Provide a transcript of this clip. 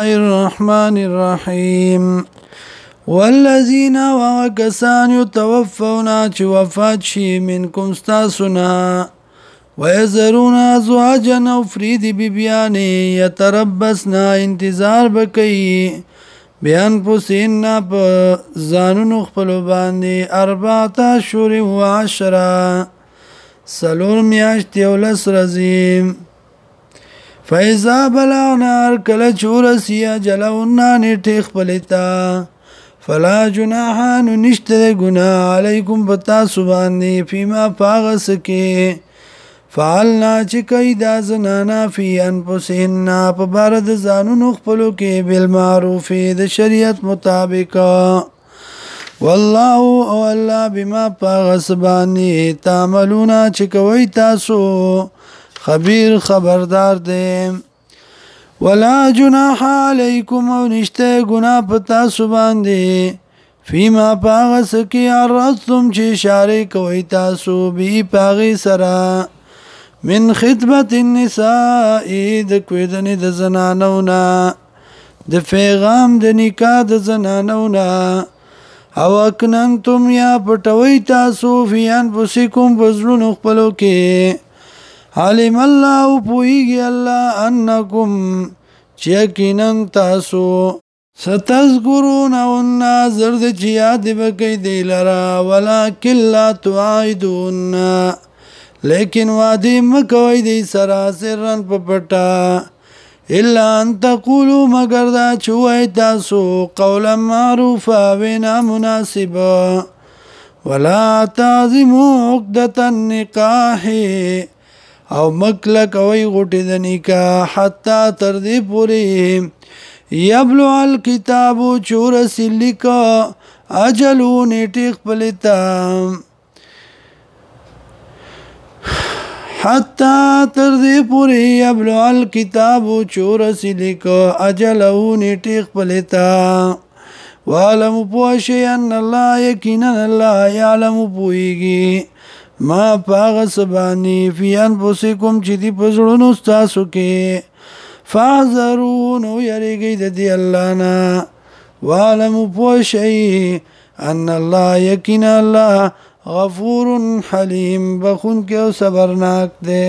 الرحمن الرحیم والذین وکسان یتوفون چې وفات شي منکم تاسونا ويذرون ازواجا فرید ببیان یتربصن انتظار بکئی بیان پوسین په ځانونو خپل باندې اربعه شهور و عشره سلور میاشت یولس رزیم فایزا بلغنا کله چورسیا جلونا نیټه خپلتا فلا جناحان نشته ګنا علیکم بتا سبحانی فيما فاغسکه فعلنا چې کوي دا زنانا فی انفسهن په بار د ځانونو خپلو کې بالمعروف د شریعت مطابق والله او الله بما پاغسبانی تعملون چې کوي تاسو خبير خبردار دی ولا جناح علیکم او نشته ګنا پتا سبان دی فيما پاغس کی ارستم چې اشاره کوي تاسو به پاغي سرا من خدمت النساء د کویدنې د زنانو نه د پیغام د نکاح د زنانو نه او اکننتم یا پټوي تاسو فیان پسې کوم بزرونو خپلو کې علم الله پویږي الله انکم چیکنن تاسو ستذکرون ان زرد چې یاد بکې دی لرا ولکن لا تعیدون لیکن وادي مکوې دی سراسرن په پټا الا ان تقولوا مگر دا چوي تاسو قولا معروفا وینا مناسبا ولا تعظموا عقدة النکاح او مکل کوي غټې د نکاح حتا تر دې پورې یبلو الکتاب چور سلیک اجلو نیټی خپلتا حتا تر دې پورې یبلو الکتاب چور سلیک اجلو نیټی خپلتا والم پوشی ان الله یقینا الله یعلم پویږي ما پاغه سبانی فیان بوسی کوم چې دی پزړونو تاسو کې فاحذرون یریږي د دی الله نه والم پوشی ان الله یقین الله غفور حلیم بخون کې او صبرناک دی